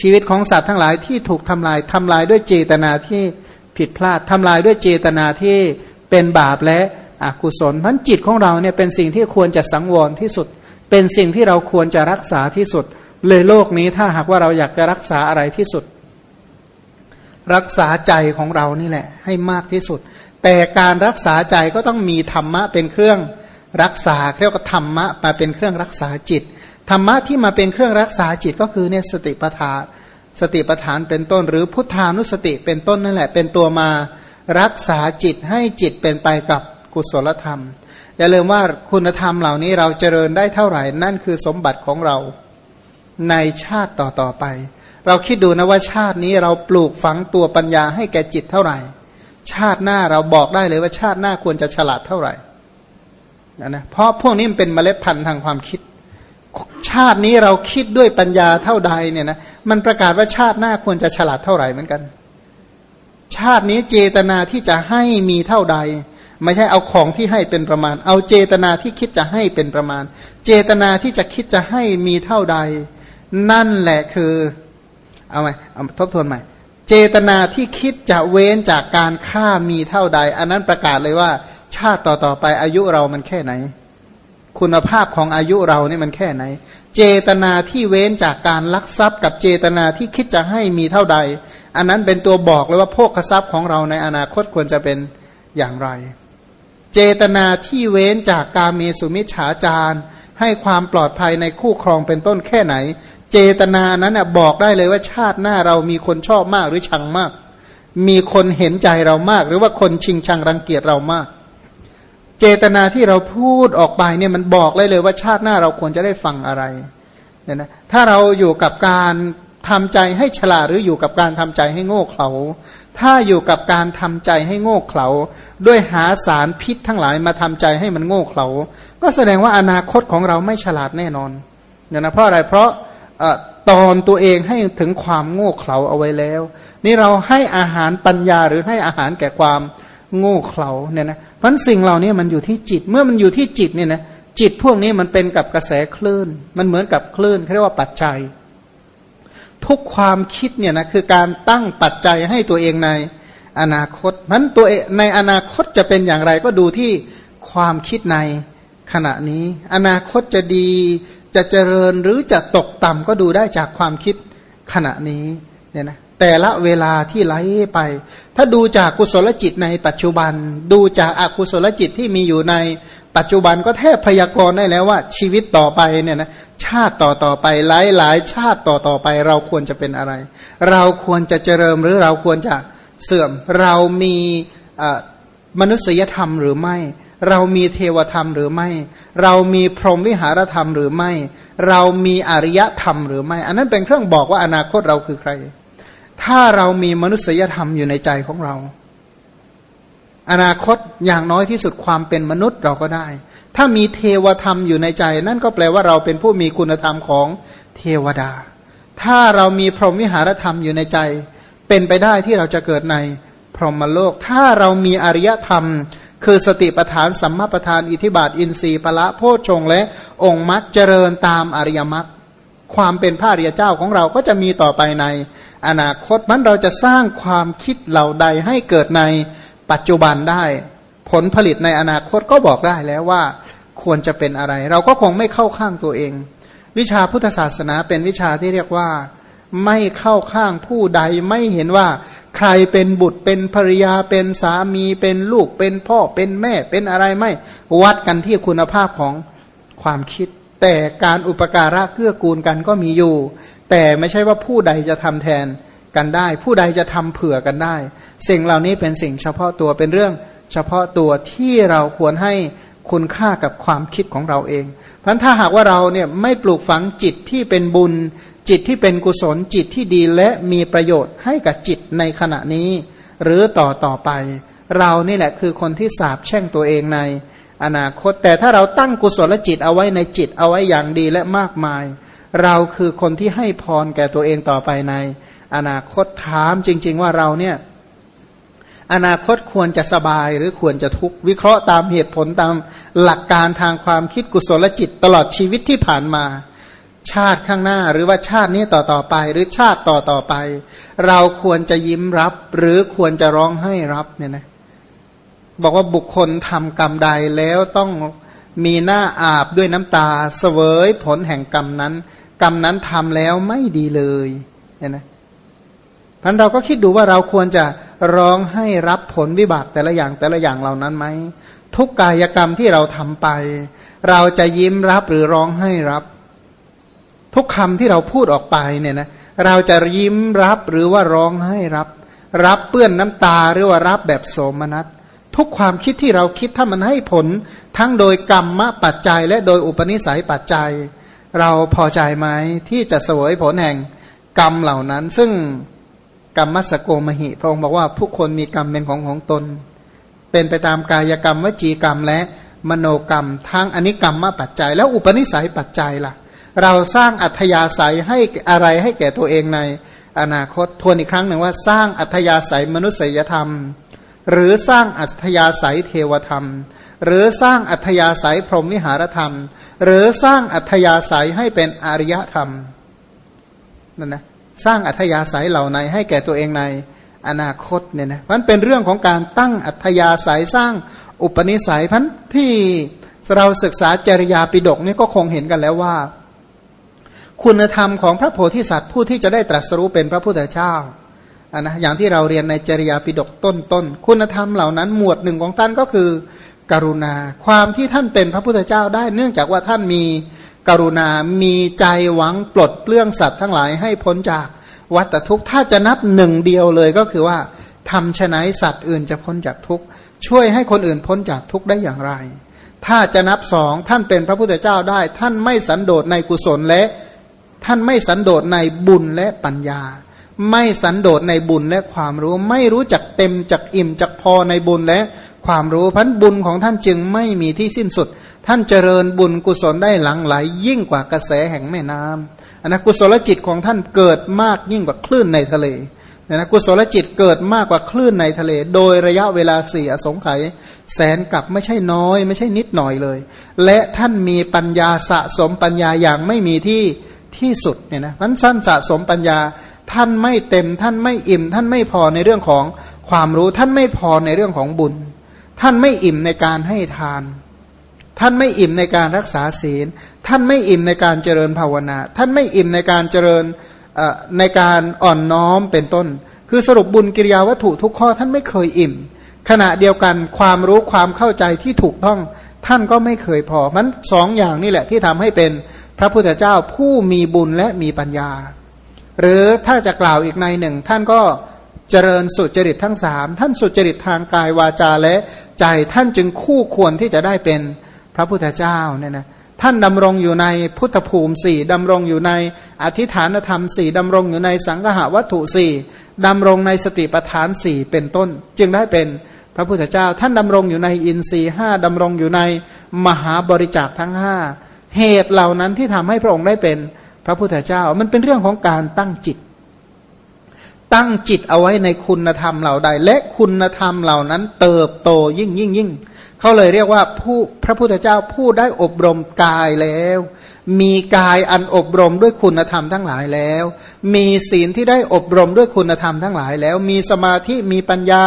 ชีวิตของสัตว์ทั้งหลายที่ถูกทำลายทำลายด้วยเจตนาที่ผิดพลาดทำลายด้วยเจตนาที่เป็นบาปและอกุศลพันจิตของเราเนี่ยเป็นสิ่งที่ควรจะสังวรที่สุด เป็นสิ่งที่เราควรจะรักษาที่สุด เลยโลกนี้ถ้าหากว่าเราอยากจะรักษาอะไรที่สุด รักษาใจของเรานี่แหละ ให้มากที่สุด แต่การรักษาใจก็ต้องมีธรรมะเป็นเครื่องรักษาเรียกว่าธรรมะมาเป็นเครื่องรักษาจิต ธรรมะที่มาเป็นเครื่องรักษาจิตก็คือเนี่ยสติปัฏฐานสติปัฏฐานเป็นต้น หรือพุทธานุสติเป็นต้นนั่นแหละ เป็นตัวมารักษาจิตให้จิตเป็นไปกับกุศลธรรม อย่าลืมว่าคุณธรรมเหล่านี้เราเจริญได้เท่าไหร่ นั่นคือสมบัติของเราในชาติต่อต่อไป เราคิดดูนะว่าชาตินี้เราปลูกฝังตัวปัญญาให้แก่จิตเท่าไหร่ ชาติหน้าเราบอกได้เลยว่าชาติหน้าควรจะฉลาดเท่าไหร่นะนะเพราะพวกนี้มันเป็นเมล็ดพันธุ์ทางความคิด ชาตินี้เราคิดด้วยปัญญาเท่าใดเนี่ยนะมันประกาศว่าชาติหน้าควรจะฉลาดเท่าไหร่เหมือนกัน ชาตินี้เจตนาที่จะให้มีเท่าใด ไม่ใช่เอาของที่ให้เป็นประมาณ เอาเจตนาที่คิดจะให้เป็นประมาณ เจตนาที่จะคิดจะให้มีเท่าใด นั่นแหละคือเอาไหมเอาทบทวนใหม่ เจตนาที่คิดจะเว้นจากการฆ่ามีเท่าใด อันนั้นประกาศเลยว่า ชาติต่อต่อไปอายุเรามันแค่ไหนคุณภาพของอายุเรานี่มันแค่ไหน เจตนาที่เว้นจากการลักทรัพย์ กับเจตนาที่คิดจะให้มีเท่าใด อันนั้นเป็นตัวบอกเลยว่าโภคทรัพย์ของเราในอนาคตควรจะเป็นอย่างไร เจตนาที่เว้นจากการมีสุมิจฉาจารให้ความปลอดภัยในคู่ครองเป็นต้นแค่ไหน เจตนานั้นบอกได้เลยว่าชาติหน้าเรามีคนชอบมากหรือชังมาก มีคนเห็นใจเรามาก หรือว่าคนชิงชังรังเกียจเรามาก เจตนาที่เราพูดออกไปเนี่ยมันบอกเลยเลยว่าชาติหน้าเราควรจะได้ฟังอะไรเนี่ยนะถ้าเราอยู่กับการทำใจให้ฉลาดหรืออยู่กับการทำใจให้โง่เขลาถ้าอยู่กับการทำใจให้โง่เขลาด้วยหาสารพิษทั้งหลายมาทำใจให้มันโง่เขลาก็แสดงว่าอนาคตของเราไม่ฉลาดแน่นอนเนี่ยนะเพราะอะไรเพราะตอนตัวเองให้ถึงความโง่เขลาเอาไว้แล้ว นี่เราให้อาหารปัญญาหรือให้อาหารแก่ความ โง่เขลาเนี่ยนะเพราะสิ่งเหล่านี้มันอยู่ที่จิตเมื่อมันอยู่ที่จิตเนี่ยนะจิตพวกนี้มันเป็นกับกระแสคลื่น มันเหมือนกับคลื่นเขาเรียกว่าปัจจัย ทุกความคิดเนี่ยนะคือการตั้งปัจจัยให้ตัวเองในอนาคตมันตัวในอนาคตจะเป็นอย่างไรก็ดูที่ความคิดในขณะนี้ อนาคตจะดีจะเจริญหรือจะตกต่ำก็ดูได้จากความคิดขณะนี้เนี่ยนะ แต่ละเวลาที่ไหลไป ถ้าดูจากกุศลจิตในปัจจุบัน ดูจากอากุศลจิตที่มีอยู่ในปัจจุบันก็แทบพยากรณ์ได้แล้วว่า ชีวิตต่อไปเนี่ยนะชาติต่อต่อไปหลายหลายชาติต่อต่อไป เราควรจะเป็นอะไร เราควรจะเจริญหรือเราควรจะเสื่อม เรามีมนุษยธรรมหรือไม่ เรามีเทวธรรมหรือไม่ เรามีพรหมวิหารธรรมหรือไม่ เรามีอริยธรรมหรือไม่ อันนั้นเป็นเครื่องบอกว่าอนาคตเราคือใคร ถ้าเรามีมนุษยธรรมอยู่ในใจของเรา อนาคตอย่างน้อยที่สุดความเป็นมนุษย์เราก็ได้ ถ้ามีเทวธรรมอยู่ในใจ นั่นก็แปลว่าเราเป็นผู้มีคุณธรรมของเทวดา ถ้าเรามีพรหมวิหารธรรมอยู่ในใจ เป็นไปได้ที่เราจะเกิดในพรหมโลก ถ้าเรามีอริยธรรม คือสติปทานสัมมาปทานอิทิบาทอินทรีย์ปละโพชงและองค์มรรคเจริญตามอริยมรรคความเป็นพระริยเจ้าของเราก็จะมีต่อไปใน อนาคตมันเราจะสร้างความคิดเหล่าใดให้เกิดในปัจจุบันได้ ผลผลิตในอนาคตก็บอกได้แล้วว่าควรจะเป็นอะไร เราก็คงไม่เข้าข้างตัวเอง วิชาพุทธศาสนาเป็นวิชาที่เรียกว่า ไม่เข้าข้างผู้ใดไม่เห็นว่า ใครเป็นบุตรเป็นภริยาเป็นสามีเป็นลูกเป็นพ่อเป็นแม่เป็นอะไรไม่วัดกันที่คุณภาพของความคิด แต่การอุปการะเกื้อกูลกันก็มีอยู่ แต่ไม่ใช่ว่าผู้ใดจะทำแทนกันได้ ผู้ใดจะทำเผื่อกันได้ สิ่งเหล่านี้เป็นสิ่งเฉพาะตัวเป็นเรื่อง เฉพาะตัวที่เราควรให้คุณค่ากับความคิดของเราเอง เพราะถ้าหากว่าเราเนี่ยไม่ปลูกฝังจิตที่เป็นบุญ จิตที่เป็นกุศลจิตที่ดีและมีประโยชน์ให้กับจิตในขณะนี้ หรือต่อต่อไป เรานี่แหละคือคนที่สาบแช่งตัวเองในอนาคตแต่ถ้าเราตั้งกุศลจิตเอาไว้ในจิตเอาไว้อย่างดีและมากมาย เราคือคนที่ให้พรแก่ตัวเองต่อไปใน อนาคตถามจริง ๆ ว่าเราเนี่ยอนาคตควรจะสบายหรือควรจะทุกข์วิเคราะห์ตามเหตุผลตามหลักการทางความคิดกุศลจิตตลอดชีวิตที่ผ่านมา ชาติข้างหน้าหรือว่าชาตินี้ต่อต่อไป หรือชาติต่อต่อไป เราควรจะยิ้มรับ หรือควรจะร้องให้รับเนี่ยนะบอกว่าบุคคลทำกรรมใดแล้วต้องมีหน้าอาบด้วยน้ำตาเสวยผลแห่งกรรมนั้น กรรมนั้นทำแล้วไม่ดีเลยเนี่ยนะพันเราก็คิดดูว่าเราควรจะร้องให้รับผลวิบากแต่ละอย่างแต่ละอย่างเหล่านั้นไหมทุกกายกรรมที่เราทำไป เราจะยิ้มรับหรือร้องให้รับ ทุกคำที่เราพูดออกไปเนี่ยนะเราจะยิ้มรับหรือว่าร้องให้รับ รับเปื้อนน้ำตาหรือว่ารับแบบโสมนัสทุกความคิดที่เราคิดถ้ามันให้ผล ทั้งโดยกรรมปัจจัย และโดยอุปนิสัยปัจจัย เราพอใจไหมที่จะเสวยผลแห่งกรรมเหล่านั้น ซึ่งกรรมมัสโกมหิ พระองค์บอกว่าผู้คนมีกรรมเป็นของของตน เป็นไปตามกายกรรมวจีกรรมและมโนกรรมทั้งอนิกรรมมาปัจจัย แล้วอุปนิสัยปัจจัยล่ะ เราสร้างอัธยาศัยให้อะไรให้แก่ตัวเองในอนาคตทวนอีกครั้งหนึ่งว่าสร้างอัธยาศัยมนุษยธรรม หรือสร้างอัธยาศัยเทวธรรม หรือสร้างอัธยาศัยพรหมวิหารธรรม หรือสร้างอัธยาศัยให้เป็นอริยธรรมนั่นนะสร้างอัธยาศัยเหล่าในให้แก่ตัวเองในอนาคตเนี่ยนะมันเป็นเรื่องของการตั้งอัธยาศัยสร้างอุปนิสัยพันที่เราศึกษาจริยาปิดกนี่ก็คงเห็นกันแล้วว่า คุณธรรมของพระโพธิสัตว์ผู้ที่จะได้ตรัสรู้เป็นพระพุทธเจ้าอันนะอย่างที่เราเรียนในจริยาปิฎกต้นต้นคุณธรรมเหล่านั้น หมวดหนึ่งของท่านก็คือ กรุณา ความที่ท่านเป็นพระพุทธเจ้าได้ เนื่องจากว่าท่านมีกรุณา มีใจหวังปลดเปลื้องสัตว์ทั้งหลายให้พ้นจากวัฏทุกข์ ถ้าจะนับหนึ่งเดียวเลยก็คือว่าทำชนะสัตว์อื่นจะพ้นจากทุกข์ ช่วยให้คนอื่นพ้นจากทุกข์ได้อย่างไร ถ้าจะนับสองท่านเป็นพระพุทธเจ้าได้ ท่านไม่สันโดษในกุศลและ ท่านไม่สันโดษในบุญและปัญญา ไม่สันโดษในบุญและความรู้ ไม่รู้จักเต็มจักอิ่มจักพอในบุญและ ความรู้พันบุญของท่านจึงไม่มีที่สิ้นสุด ท่านเจริญบุญกุศลได้หลังไหลยิ่งกว่ากระแสแห่งแม่น้ำอันนะกุศลจิตของท่านเกิดมากยิ่งกว่าคลื่นในทะเลนะกุศลจิตเกิดมากกว่าคลื่นในทะเล โดยระยะเวลาสี่อสงไขยแสนกับไม่ใช่น้อย ไม่ใช่นิดหน่อยเลย และท่านมีปัญญาสะสมปัญญาอย่างไม่มีที่ที่สุดเนี่ยนะมันสั้นสะสมปัญญา ท่านไม่เต็ม ท่านไม่อิ่ม ท่านไม่พอในเรื่องของความรู้ท่านไม่พอในเรื่องของบุญ ท่านไม่อิ่มในการให้ทาน ท่านไม่อิ่มในการรักษาศีล ท่านไม่อิ่มในการเจริญภาวนา ท่านไม่อิ่มในการเจริญในการอ่อนน้อมเป็นต้น คือสรุปบุญกิริยาวัตถุทุกข้อท่านไม่เคยอิ่ม ขณะเดียวกันความรู้ความเข้าใจที่ถูกต้องท่านก็ไม่เคยพอ มันสองอย่างนี่แหละที่ทำให้เป็นพระพุทธเจ้าผู้มีบุญและมีปัญญา หรือถ้าจะกล่าวอีกในหนึ่ง ท่านก็ เจริญสุจริตทั้งสามท่านสุจริตทางกายวาจาและใจท่านจึงคู่ควรที่จะได้เป็นพระพุทธเจ้าเนี่ยนะท่านดำรงอยู่ในพุทธภูมิสี่ดำรงอยู่ในอธิฐานธรรมสี่ดำรงอยู่ในสังหาวัตถุสี่ดำรงในสติปัฏฐานสี่เป็นต้น จึงได้เป็นพระพุทธเจ้า ท่านดำรงอยู่ในอินทรีห้าดำรงอยู่ในมหาบริจาคทั้งห้าเหตุเหล่านั้นที่ทำให้พระองค์ได้เป็นพระพุทธเจ้ามันเป็นเรื่องของการตั้งจิต ตั้งจิตเอาไว้ในคุณธรรมเหล่าใด และคุณธรรมเหล่านั้น เติบโตยิ่งยิ่งยิ่ง เขาเลยเรียกว่าผู้พระพุทธเจ้าผู้ได้อบรมกายแล้ว มีกายอันอบรมด้วยคุณธรรมทั้งหลายแล้ว มีศีลที่ได้อบรมด้วยคุณธรรมทั้งหลายแล้ว มีสมาธิมีปัญญา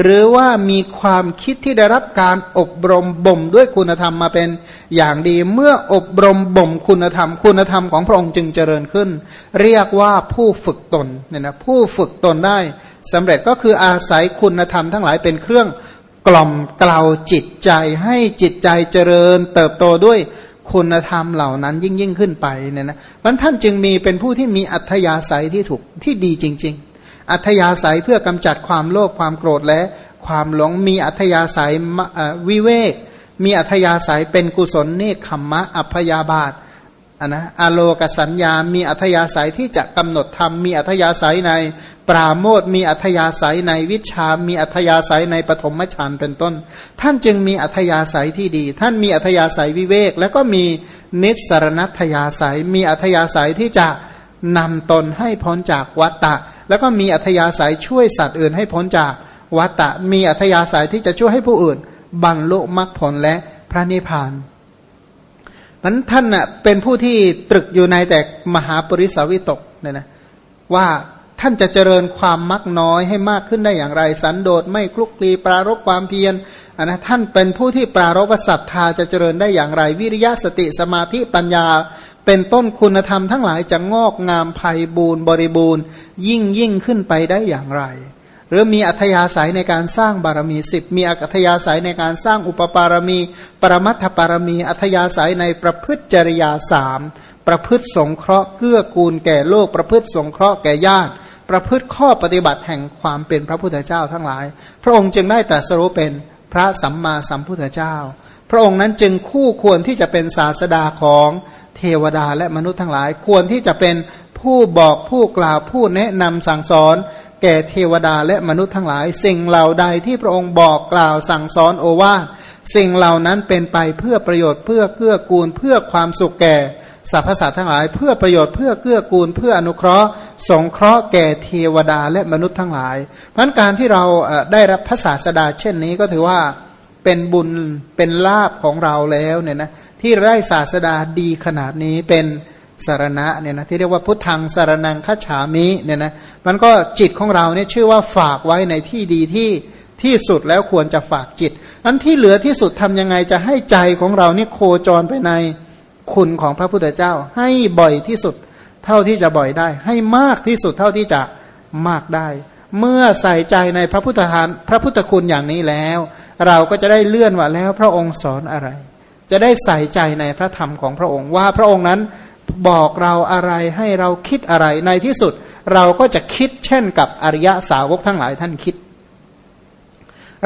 หรือว่ามีความคิดที่ได้รับการอบรมบ่มด้วยคุณธรรมมาเป็นอย่างดีเมื่ออบรมบ่มคุณธรรม คุณธรรมของพระองค์จึงเจริญขึ้น เรียกว่าผู้ฝึกตนเนี่ยนะผู้ฝึกตนได้สำเร็จก็คืออาศัยคุณธรรมทั้งหลายเป็นเครื่อง กล่อมกล่าวจิตใจให้จิตใจเจริญ เติบโตด้วยคุณธรรมเหล่านั้นยิ่งยิ่งขึ้นไปเนี่ยนะมันท่านจึงมีเป็นผู้ที่มีอัธยาศัยที่ถูกที่ดีจริง ๆ อัธยาศัยเพื่อกำจัดความโลภความโกรธและความหลงมีอัธยาศัยวิเวก มีอัธยาศัยเป็นกุศลเนคขมมะอัพยาบาท นนะอโลกสัญญา มีอัธยาศัยที่จะกำหนดธรรม มีอัธยาศัยในปราโมทมีอัธยาศัยในวิชา มีอัธยาศัยในปฐมฌานเป็นต้น ท่านจึงมีอัธยาศัยที่ดี ท่านมีอัธยาศัยวิเวก แล้วก็มีนิสรณัตยาศัย มีอัธยาศัยที่จะนำตนให้พ้นจากวัตตะ แล้วก็มีอัธยาศัยช่วยสัตว์อื่นให้พ้นจากวัตตะ มีอัธยาศัยที่จะช่วยให้ผู้อื่น บรรลุมรรคผลและพระนิพพาน มันท่านน่ะเป็นผู้ที่ตรึกอยู่ในแต่มหาปริสาวิตกเนี่ยนะว่าท่านจะเจริญความมักน้อยให้มากขึ้นได้อย่างไร สันโดษไม่คลุกคลีปรารบความเพียรนนะท่านเป็นผู้ที่ปรารบศรัทธาจะเจริญได้อย่างไร วิริยะสติสมาธิปัญญา เป็นต้นคุณธรรมทั้งหลายจะงอกงามภัยบูรณ์บริบูรณ์ ยิ่งยิ่งขึ้นไปได้อย่างไร รือมีอัธยาศัยในการสร้างบารมีสิบมีอัธยาศัยในการสร้างอุปปารมี ปรมัตถปารมี อัธยาศัยในประพฤติจริยาสามประพฤติสงเคราะห์เกื้อกูลแก่โลก ประพฤติสงเคราะห์แก่ญาติ ประพฤติข้อปฏิบัติแห่งความเป็นพระพุทธเจ้าทั้งหลาย พระองค์จึงได้ตรัสรู้เป็นพระสัมมาสัมพุทธเจ้า พระองค์นั้นจึงคู่ควรที่จะเป็นศาสดาของเทวดาและมนุษย์ทั้งหลาย ควรที่จะเป็นผู้บอกผู้กล่าวผู้แนะนำสั่งสอน แก่เทวดาและมนุษย์ทั้งหลาย สิ่งเหล่าใดที่พระองค์บอกกล่าวสั่งสอนโอวาสิ่งเหล่านั้นเป็นไปเพื่อประโยชน์เพื่อเกื้อกูลเพื่อความสุขแก่สรรพสัตว์ทั้งหลาย เพื่อประโยชน์เพื่อเกื้อกูล เพื่ออนุเคราะห์ สงเคราะห์แก่เทวดาและมนุษย์ทั้งหลาย เพราะการที่เราได้รับพระศาสดาเช่นนี้ก็ถือว่าเป็นบุญเป็นลาบของเราแล้วเนี่ยนะที่ได้ศาสดาดีขนาดนี้เป็น สารณะเนี่ยนะที่เรียกว่าพุทธังสารนังคัจฉามิเนี่ยนะมันก็จิตของเราเนี่ยชื่อว่าฝากไว้ในที่ดีที่ที่สุดแล้วควรจะฝากจิตอันที่เหลือที่สุดทำยังไงจะให้ใจของเราเนี่ยโคจรไปในคุณของพระพุทธเจ้า ให้บ่อยที่สุดเท่าที่จะบ่อยได้ ให้มากที่สุดเท่าที่จะมากได้ เมื่อใส่ใจในพระพุทธทานพระพุทธคุณอย่างนี้แล้ว เราก็จะได้เลื่อนว่าแล้วพระองค์สอนอะไร จะได้ใส่ใจในพระธรรมของพระองค์ว่าพระองค์นั้น บอกเราอะไรให้เราคิดอะไรในที่สุด เราก็จะคิดเช่นกับอริยสาวกทั้งหลายท่านคิด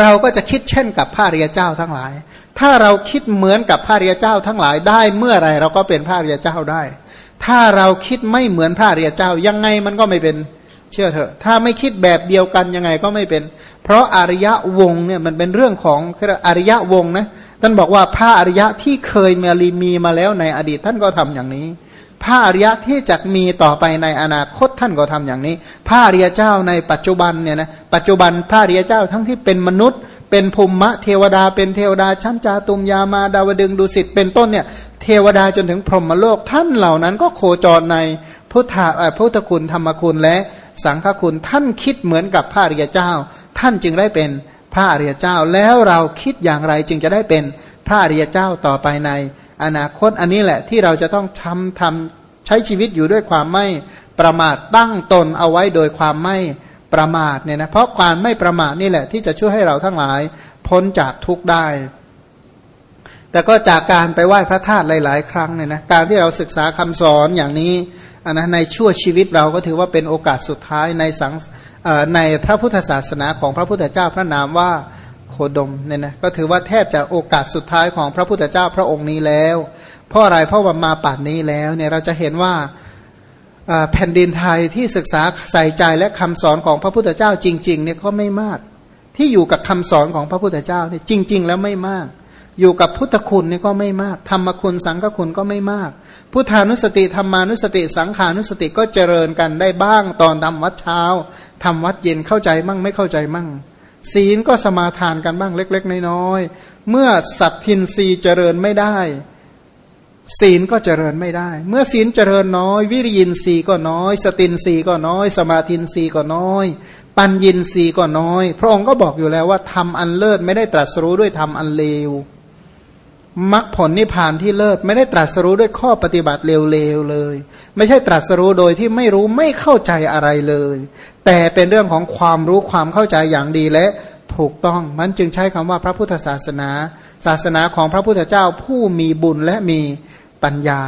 เราก็จะคิดเช่นกับพระริยเจ้าทั้งหลาย ถ้าเราคิดเหมือนกับพระริยเจ้าทั้งหลายได้เมื่อไรเราก็เป็นพระริยเจ้าได้ ถ้าเราคิดไม่เหมือนพระริยเจ้ายังไงมันก็ไม่เป็นเชื่อเถอะ ถ้าไม่คิดแบบเดียวกันยังไงก็ไม่เป็น เพราะอริยะวงเนี่ยมันเป็นเรื่องของอริยะวงนะท่านบอกว่าพระอริยะที่เคยมีลีมีมาแล้วในอดีตท่านก็ทำอย่างนี้ พระอริยะที่จะมีต่อไปในอนาคตท่านก็ทำอย่างนี้ พระอริยเจ้าในปัจจุบันเนี่ยนะปัจจุบันพระอริยเจ้าทั้งที่เป็นมนุษย์ เป็นภูมิมะเทวดา เป็นเทวดาชั้นจาตุมยามาดาวดึงดุสิตเป็นต้นเนี่ยเทวดาจนถึงพรหมโลกท่านเหล่านั้นก็โคจรในพุทธะพุทธคุณธรรมคุณและสังฆคุณท่านคิดเหมือนกับพระอริยเจ้า ท่านจึงได้เป็นพระอริยเจ้าแล้วเราคิดอย่างไรจึงจะได้เป็นพระอริยเจ้าต่อไปใน อนาคตอันนี้แหละที่เราจะต้องทำทำใช้ชีวิตอยู่ด้วยความไม่ประมาทตั้งตนเอาไว้โดยความไม่ประมาทเนี่ยนะเพราะความไม่ประมาทนี่แหละ ที่จะช่วยให้เราทั้งหลายพ้นจากทุกข์ได้ แต่ก็จากการไปไหว้พระธาตุหลาย ๆ ครั้งเนี่ยนะการที่เราศึกษาคำสอนอย่างนี้นนะในชั่วชีวิตเราก็ถือว่าเป็นโอกาสสุดท้ายในสังในพระพุทธศาสนาของพระพุทธเจ้าพระนามว่า โคดมเนี่ยนะก็ถือว่าแทบจะโอกาสสุดท้ายของพระพุทธเจ้าพระองค์นี้แล้ว เพราะอะไรเพราะว่ามาป่านนี้แล้วเนี่ยเราจะเห็นว่าแผ่นดินไทยที่ศึกษาใส่ใจและคำสอนของพระพุทธเจ้าจริง ๆ เนี่ยก็ไม่มาก ที่อยู่กับคำสอนของพระพุทธเจ้าเนี่ยจริง ๆ แล้วไม่มาก อยู่กับพุทธคุณนี่ก็ไม่มาก ธรรมคุณสังฆคุณก็ไม่มาก พุทธานุสติธรรมานุสติ สังขานุสติก็เจริญกันได้บ้างตอนทำวัดเช้าทำวัดเย็นเข้าใจมั่งไม่เข้าใจมั่ง ศีลก็สมาทานกันบ้างเล็ก ๆ น้อยๆเมื่อสัตทินรีเจริญไม่ได้ ศีลก็เจริญไม่ได้ เมื่อศีลเจริญน้อย วิริยินรีก็น้อย สตินรีก็น้อย สมาธินรีก็น้อย ปัญญินรีก็น้อย พระองค์ก็บอกอยู่แล้วว่าทำอันเลิศไม่ได้ตรัสรู้ด้วยทำอันเลวมรรคผลนิพพานที่เลิศไม่ได้ตรัสรู้ด้วยข้อปฏิบัติเลวๆเลย ไม่ใช่ตรัสรู้โดยที่ไม่รู้ไม่เข้าใจอะไรเลย แต่เป็นเรื่องของความรู้ความเข้าใจอย่างดีและถูกต้องมันจึงใช้คำว่าพระพุทธศาสนา ศาสนาของพระพุทธเจ้าผู้มีบุญและมีปัญญา